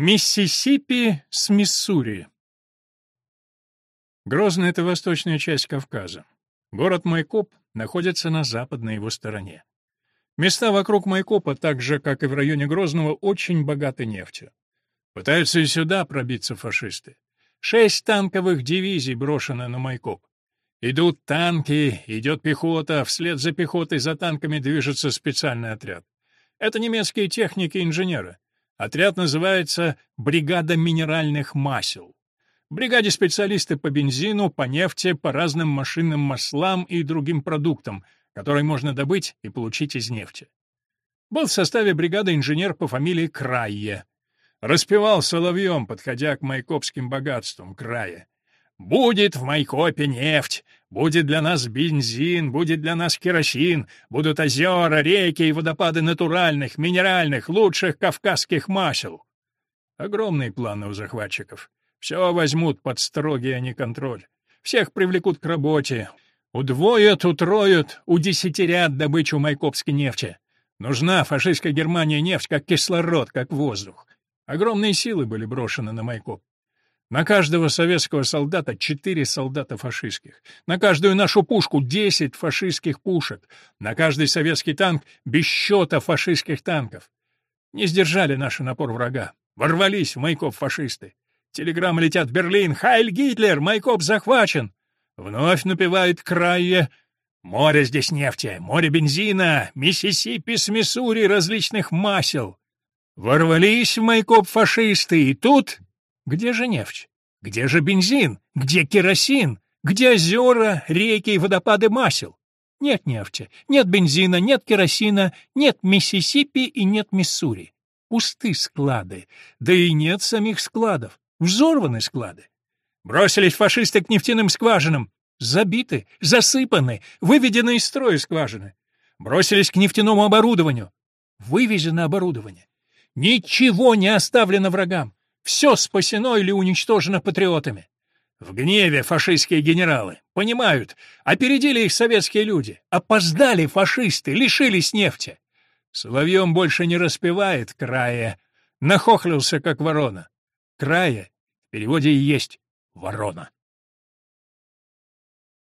Миссисипи с Миссури. Грозно — это восточная часть Кавказа. Город Майкоп находится на западной его стороне. Места вокруг Майкопа, так же, как и в районе Грозного, очень богаты нефтью. Пытаются и сюда пробиться фашисты. Шесть танковых дивизий брошено на Майкоп. Идут танки, идет пехота, вслед за пехотой за танками движется специальный отряд. Это немецкие техники и инженеры. Отряд называется «Бригада минеральных масел». В бригаде специалисты по бензину, по нефти, по разным машинным маслам и другим продуктам, которые можно добыть и получить из нефти. Был в составе бригады инженер по фамилии Крайе. Распевал соловьем, подходя к майкопским богатствам края. Будет в Майкопе нефть, будет для нас бензин, будет для нас керосин, будут озера, реки и водопады натуральных, минеральных, лучших кавказских масел. Огромные планы у захватчиков. Все возьмут под строгий они контроль. Всех привлекут к работе. Удвоят, утроят, удесятерят добычу майкопской нефти. Нужна фашистской Германии нефть как кислород, как воздух. Огромные силы были брошены на Майкоп. На каждого советского солдата четыре солдата фашистских. На каждую нашу пушку десять фашистских пушек. На каждый советский танк без счета фашистских танков. Не сдержали наш напор врага. Ворвались в Майкоп фашисты. Телеграммы летят в Берлин. «Хайль Гитлер! Майкоп захвачен!» Вновь напевают крае. Море здесь нефти, море бензина, Миссисипи с Миссури различных масел. Ворвались в Майкоп фашисты, и тут где же нефть? Где же бензин? Где керосин? Где озера, реки и водопады масел? Нет нефти, нет бензина, нет керосина, нет Миссисипи и нет Миссури. Пусты склады, да и нет самих складов. Взорваны склады. Бросились фашисты к нефтяным скважинам. Забиты, засыпаны, выведены из строя скважины. Бросились к нефтяному оборудованию. Вывезено оборудование. Ничего не оставлено врагам. Все спасено или уничтожено патриотами. В гневе фашистские генералы. Понимают, опередили их советские люди. Опоздали фашисты, лишились нефти. Соловьем больше не распевает края. Нахохлился, как ворона. Края в переводе и есть ворона.